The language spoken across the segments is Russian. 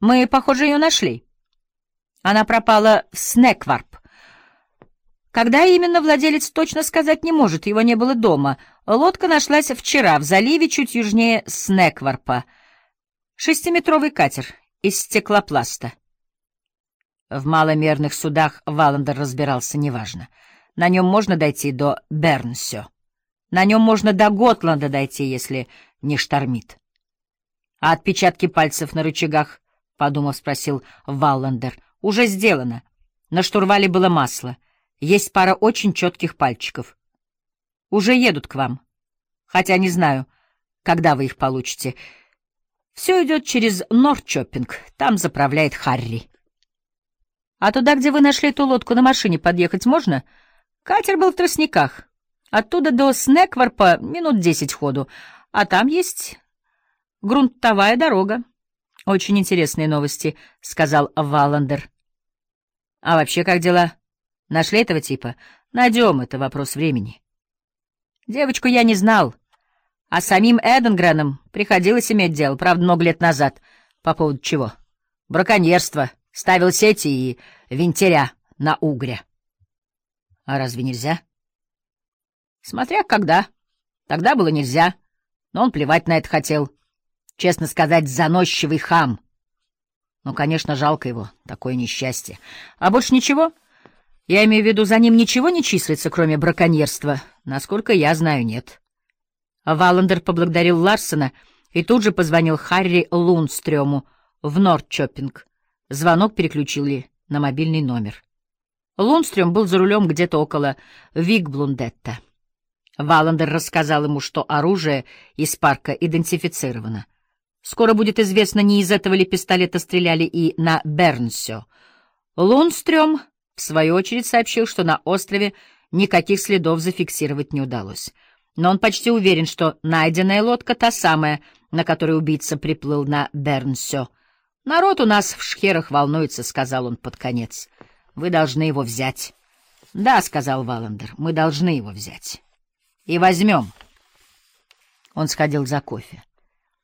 Мы, похоже, ее нашли. Она пропала в Снекварп. Когда именно владелец точно сказать не может, его не было дома. Лодка нашлась вчера в заливе чуть южнее Снекварпа. Шестиметровый катер из стеклопласта. В маломерных судах Валандер разбирался неважно. На нем можно дойти до Бернсё. На нем можно до Готланда дойти, если не штормит. — А отпечатки пальцев на рычагах, — подумав, спросил Валландер, — уже сделано. На штурвале было масло. Есть пара очень четких пальчиков. Уже едут к вам. Хотя не знаю, когда вы их получите. Все идет через Норчоппинг. Там заправляет Харри. А туда, где вы нашли эту лодку, на машине подъехать можно? Катер был в тростниках. Оттуда до Снекварпа минут десять ходу. А там есть грунтовая дорога. Очень интересные новости, — сказал Валандер. А вообще, как дела? Нашли этого типа? Найдем, это вопрос времени. Девочку я не знал. А самим Эденгреном приходилось иметь дело, правда, много лет назад. По поводу чего? Браконьерство. Ставил сети и винтеря на угре. А разве нельзя? Смотря когда. Тогда было нельзя. Но он плевать на это хотел. Честно сказать, заносчивый хам. Ну, конечно, жалко его, такое несчастье. А больше ничего? Я имею в виду, за ним ничего не числится, кроме браконьерства. Насколько я знаю, нет. Валандер поблагодарил Ларсона и тут же позвонил Харри Лунстрёму в Нордчоппинг. Звонок переключили на мобильный номер. Лунстрём был за рулем где-то около Вигблундетта. Валандер рассказал ему, что оружие из парка идентифицировано. Скоро будет известно, не из этого ли пистолета стреляли и на Бернсё. Лунстрём, в свою очередь, сообщил, что на острове никаких следов зафиксировать не удалось. Но он почти уверен, что найденная лодка та самая, на которой убийца приплыл на Бернсё. «Народ у нас в шхерах волнуется», — сказал он под конец. «Вы должны его взять». «Да», — сказал Валандер, — «мы должны его взять». «И возьмем». Он сходил за кофе.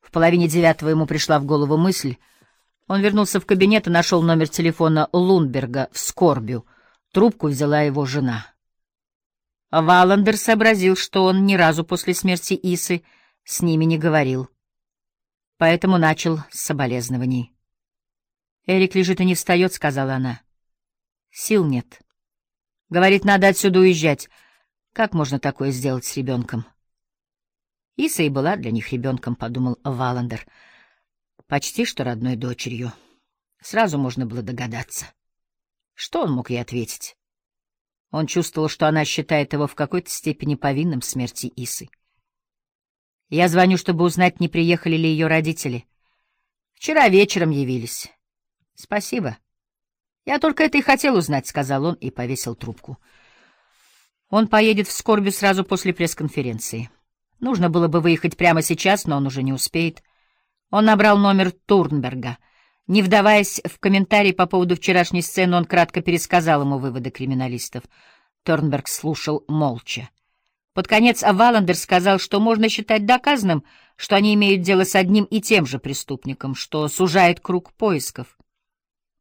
В половине девятого ему пришла в голову мысль. Он вернулся в кабинет и нашел номер телефона Лунберга в Скорбю. Трубку взяла его жена. Валандер сообразил, что он ни разу после смерти Исы с ними не говорил. Поэтому начал с соболезнований. «Эрик лежит и не встает», — сказала она. «Сил нет. Говорит, надо отсюда уезжать. Как можно такое сделать с ребенком?» Иса и была для них ребенком, — подумал Валандер. Почти что родной дочерью. Сразу можно было догадаться. Что он мог ей ответить? Он чувствовал, что она считает его в какой-то степени повинным в смерти Исы. «Я звоню, чтобы узнать, не приехали ли ее родители. Вчера вечером явились. Спасибо. Я только это и хотел узнать, — сказал он и повесил трубку. Он поедет в Скорбю сразу после пресс-конференции. Нужно было бы выехать прямо сейчас, но он уже не успеет. Он набрал номер Турнберга. Не вдаваясь в комментарии по поводу вчерашней сцены, он кратко пересказал ему выводы криминалистов. Турнберг слушал молча. Под конец Валандер сказал, что можно считать доказанным, что они имеют дело с одним и тем же преступником, что сужает круг поисков.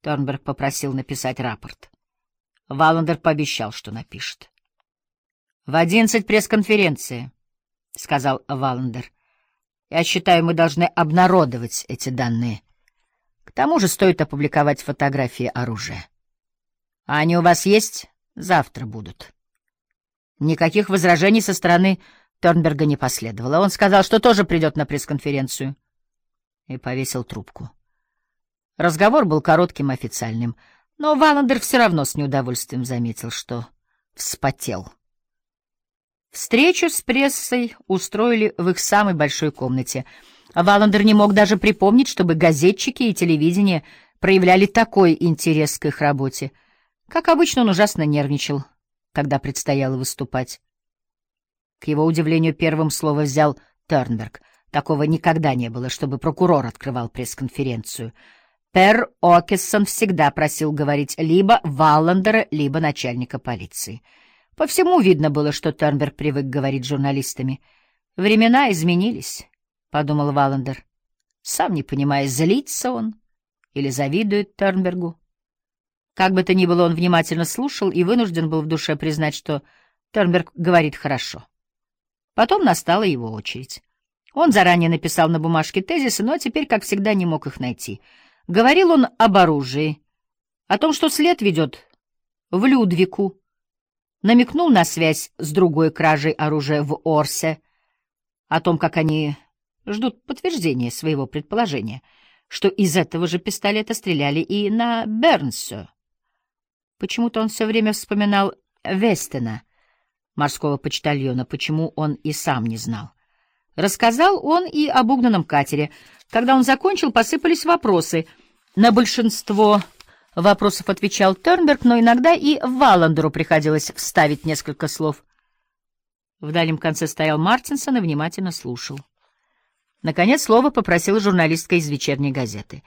Торнберг попросил написать рапорт. Валандер пообещал, что напишет. — В одиннадцать пресс-конференция, — сказал Валандер. — Я считаю, мы должны обнародовать эти данные. К тому же стоит опубликовать фотографии оружия. — А они у вас есть? Завтра будут. Никаких возражений со стороны Торнберга не последовало. Он сказал, что тоже придет на пресс-конференцию. И повесил трубку. Разговор был коротким официальным, но Валандер все равно с неудовольствием заметил, что вспотел. Встречу с прессой устроили в их самой большой комнате. Валандер не мог даже припомнить, чтобы газетчики и телевидение проявляли такой интерес к их работе. Как обычно, он ужасно нервничал, когда предстояло выступать. К его удивлению, первым слово взял Тернберг. Такого никогда не было, чтобы прокурор открывал пресс-конференцию — Пер Окессон всегда просил говорить либо Валландера, либо начальника полиции. По всему видно было, что Тернберг привык говорить с журналистами. «Времена изменились», — подумал Валландер. Сам не понимая, злится он или завидует Тернбергу. Как бы то ни было, он внимательно слушал и вынужден был в душе признать, что Тернберг говорит хорошо. Потом настала его очередь. Он заранее написал на бумажке тезисы, но теперь, как всегда, не мог их найти. Говорил он об оружии, о том, что след ведет в Людвику, намекнул на связь с другой кражей оружия в Орсе, о том, как они ждут подтверждения своего предположения, что из этого же пистолета стреляли и на Бернсо. Почему-то он все время вспоминал Вестена, морского почтальона, почему он и сам не знал. Рассказал он и об угнанном катере. Когда он закончил, посыпались вопросы. На большинство вопросов отвечал Тернберг, но иногда и Валандеру приходилось вставить несколько слов. В дальнем конце стоял Мартинсон и внимательно слушал. Наконец слово попросила журналистка из вечерней газеты.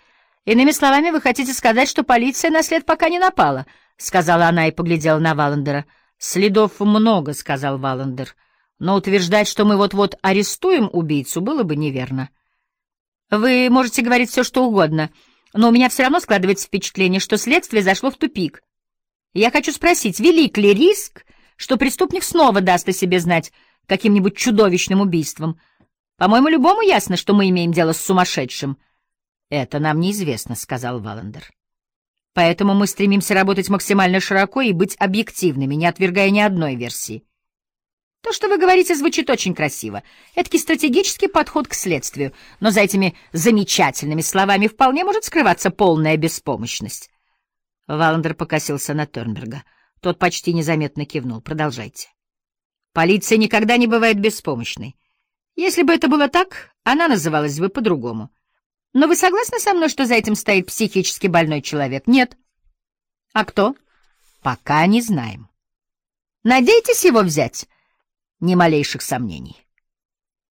«Иными словами, вы хотите сказать, что полиция на след пока не напала?» — сказала она и поглядела на Валандера. «Следов много», — сказал Валандер. «Но утверждать, что мы вот-вот арестуем убийцу, было бы неверно». «Вы можете говорить все, что угодно, но у меня все равно складывается впечатление, что следствие зашло в тупик. Я хочу спросить, велик ли риск, что преступник снова даст о себе знать каким-нибудь чудовищным убийством?» По-моему, любому ясно, что мы имеем дело с сумасшедшим. — Это нам неизвестно, — сказал Валандер. Поэтому мы стремимся работать максимально широко и быть объективными, не отвергая ни одной версии. То, что вы говорите, звучит очень красиво. Это стратегический подход к следствию, но за этими замечательными словами вполне может скрываться полная беспомощность. Валандер покосился на Тернберга. Тот почти незаметно кивнул. Продолжайте. Полиция никогда не бывает беспомощной. Если бы это было так, она называлась бы по-другому. Но вы согласны со мной, что за этим стоит психически больной человек? Нет. А кто? Пока не знаем. Надеетесь его взять? Ни малейших сомнений.